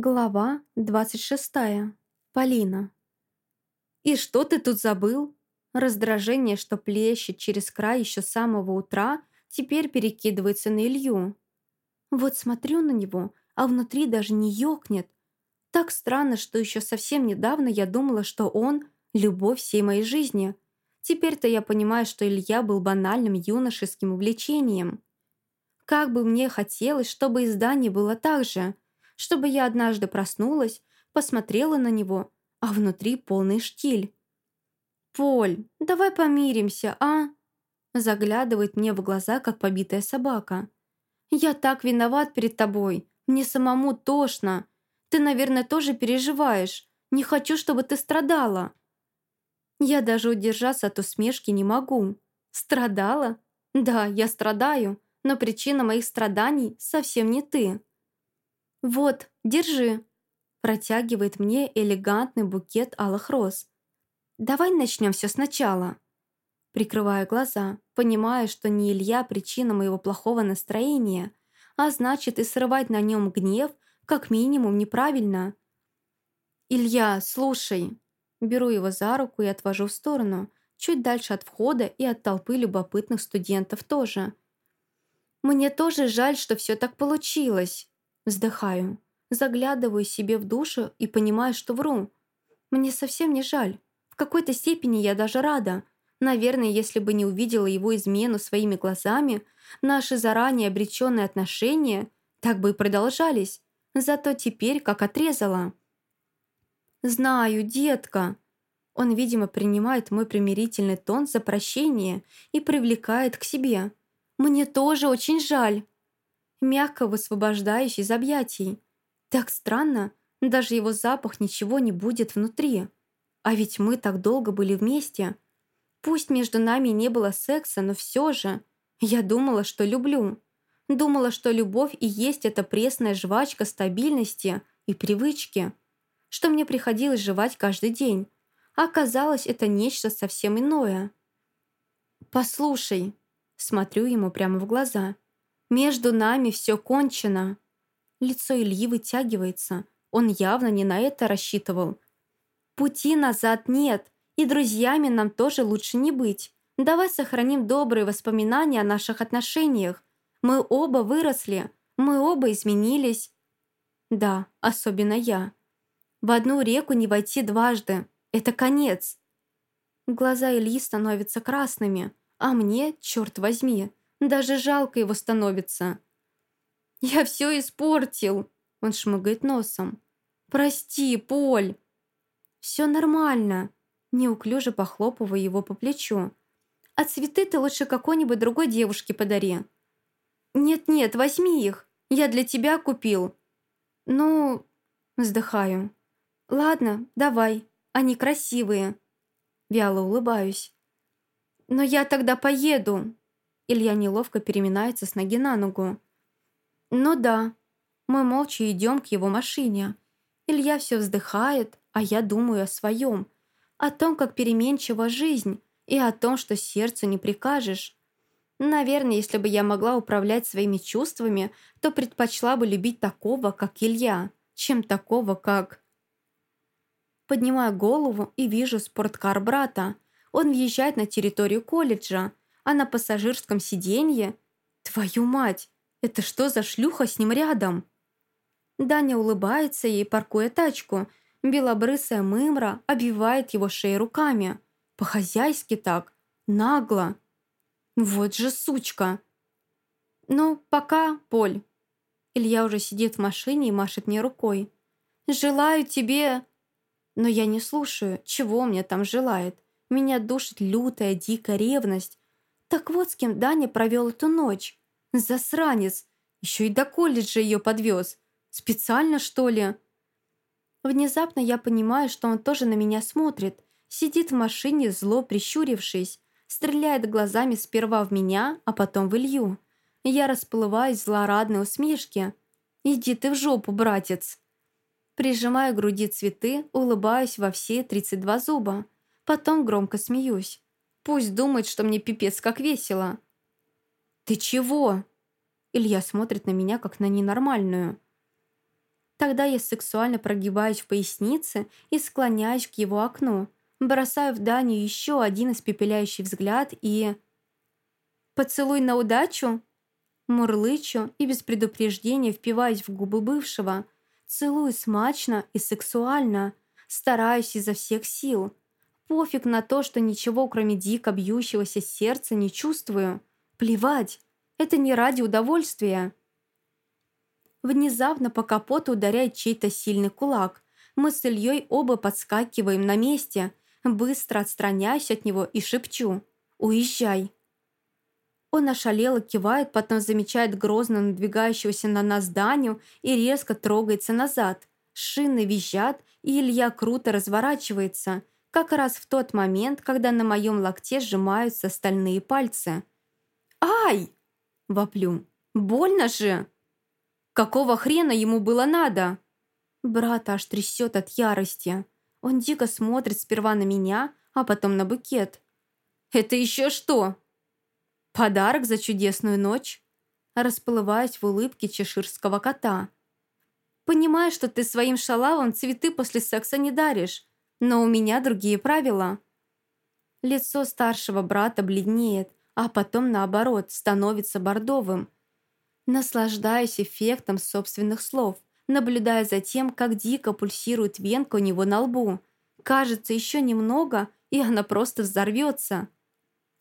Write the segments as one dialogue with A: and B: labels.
A: Глава 26. Полина. «И что ты тут забыл?» Раздражение, что плещет через край еще с самого утра, теперь перекидывается на Илью. Вот смотрю на него, а внутри даже не ёкнет. Так странно, что еще совсем недавно я думала, что он — любовь всей моей жизни. Теперь-то я понимаю, что Илья был банальным юношеским увлечением. Как бы мне хотелось, чтобы издание было так же — чтобы я однажды проснулась, посмотрела на него, а внутри полный штиль. «Поль, давай помиримся, а?» Заглядывает мне в глаза, как побитая собака. «Я так виноват перед тобой. Мне самому тошно. Ты, наверное, тоже переживаешь. Не хочу, чтобы ты страдала». Я даже удержаться от усмешки не могу. Страдала? Да, я страдаю, но причина моих страданий совсем не ты. «Вот, держи», протягивает мне элегантный букет алых роз. «Давай начнем все сначала». Прикрываю глаза, понимая, что не Илья причина моего плохого настроения, а значит и срывать на нем гнев как минимум неправильно. «Илья, слушай». Беру его за руку и отвожу в сторону, чуть дальше от входа и от толпы любопытных студентов тоже. «Мне тоже жаль, что все так получилось». Вздыхаю, заглядываю себе в душу и понимаю, что вру. Мне совсем не жаль. В какой-то степени я даже рада. Наверное, если бы не увидела его измену своими глазами, наши заранее обреченные отношения так бы и продолжались. Зато теперь как отрезала. «Знаю, детка». Он, видимо, принимает мой примирительный тон за прощение и привлекает к себе. «Мне тоже очень жаль» мягко высвобождаюсь из объятий. Так странно, даже его запах ничего не будет внутри. А ведь мы так долго были вместе. Пусть между нами не было секса, но все же. Я думала, что люблю. Думала, что любовь и есть эта пресная жвачка стабильности и привычки. Что мне приходилось жевать каждый день. А оказалось, это нечто совсем иное. «Послушай», смотрю ему прямо в глаза – между нами все кончено». Лицо Ильи вытягивается. Он явно не на это рассчитывал. «Пути назад нет, и друзьями нам тоже лучше не быть. Давай сохраним добрые воспоминания о наших отношениях. Мы оба выросли, мы оба изменились». «Да, особенно я. В одну реку не войти дважды. Это конец». Глаза Ильи становятся красными, а мне, черт возьми, даже жалко его становится. «Я все испортил!» Он шмыгает носом. «Прости, Поль!» «Все нормально!» Неуклюже похлопываю его по плечу. «А цветы ты лучше какой-нибудь другой девушке подари». «Нет-нет, возьми их. Я для тебя купил». «Ну...» Вздыхаю. «Ладно, давай. Они красивые». Вяло улыбаюсь. «Но я тогда поеду. Илья неловко переминается с ноги на ногу. «Ну да». Мы молча идем к его машине. Илья все вздыхает, а я думаю о своем. О том, как переменчива жизнь, и о том, что сердцу не прикажешь. Наверное, если бы я могла управлять своими чувствами, то предпочла бы любить такого, как Илья, чем такого, как... Поднимаю голову и вижу спорткар брата. Он въезжает на территорию колледжа, а на пассажирском сиденье... Твою мать! Это что за шлюха с ним рядом? Даня улыбается ей, паркуя тачку. Белобрысая мымра обвивает его шею руками. По-хозяйски так. Нагло. Вот же сучка. Ну, пока, Поль. Илья уже сидит в машине и машет мне рукой. «Желаю тебе...» Но я не слушаю, чего мне там желает. Меня душит лютая, дикая ревность. Так вот с кем Даня провел эту ночь. Засранец. Еще и до колледжа ее подвез. Специально, что ли? Внезапно я понимаю, что он тоже на меня смотрит. Сидит в машине, зло прищурившись. Стреляет глазами сперва в меня, а потом в Илью. Я расплываюсь в злорадной усмешке. «Иди ты в жопу, братец!» Прижимаю к груди цветы, улыбаюсь во все 32 зуба. Потом громко смеюсь. Пусть думает, что мне пипец как весело. «Ты чего?» Илья смотрит на меня, как на ненормальную. Тогда я сексуально прогибаюсь в пояснице и склоняюсь к его окну, бросаю в Даню еще один испепеляющий взгляд и... «Поцелуй на удачу?» Мурлычу и без предупреждения впиваюсь в губы бывшего. Целую смачно и сексуально. Стараюсь изо всех сил. Пофиг на то, что ничего, кроме дико бьющегося сердца, не чувствую. Плевать. Это не ради удовольствия. Внезапно по капоту ударяет чей-то сильный кулак. Мы с Ильей оба подскакиваем на месте. Быстро отстраняюсь от него и шепчу. «Уезжай». Он ошалело кивает, потом замечает грозно надвигающегося на нас Даню и резко трогается назад. Шины визжат, и Илья круто разворачивается, как раз в тот момент, когда на моем локте сжимаются стальные пальцы. «Ай!» – воплю. «Больно же!» «Какого хрена ему было надо?» Брата аж трясет от ярости. Он дико смотрит сперва на меня, а потом на букет. «Это еще что?» Подарок за чудесную ночь?» Расплываясь в улыбке чеширского кота. «Понимаю, что ты своим шалавам цветы после секса не даришь, но у меня другие правила». Лицо старшего брата бледнеет, а потом, наоборот, становится бордовым. Наслаждаюсь эффектом собственных слов, наблюдая за тем, как дико пульсирует венка у него на лбу. Кажется, еще немного, и она просто взорвется.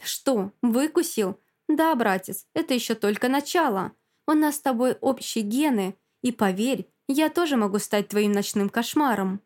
A: «Что, выкусил?» «Да, братец, это еще только начало. У нас с тобой общие гены, и поверь, я тоже могу стать твоим ночным кошмаром».